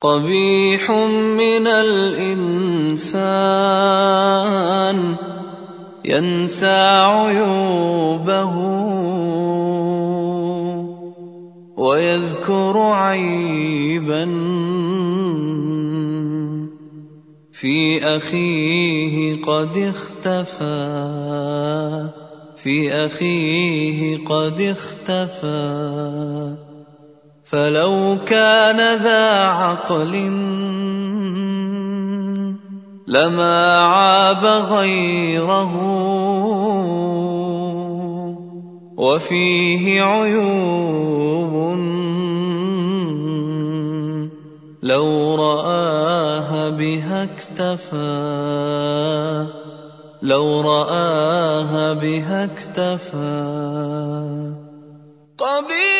قبيح من الإنسان ينسى عيوبه ويذكر عيبا في أخيه قد اختفى في أخيه قد اختفى. فلو كان ذا عقل لما عاب غيره. وفيه عيوب لو رآها بها اكتفى. لو رآها بها اكتفى. قبيح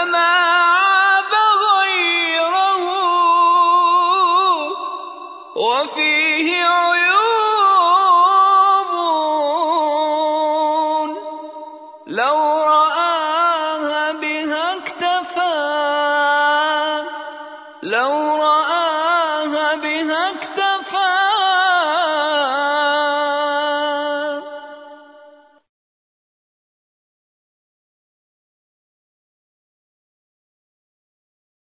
فما عاب غيره وفيه عيوب لو رآها بها اكتفى لو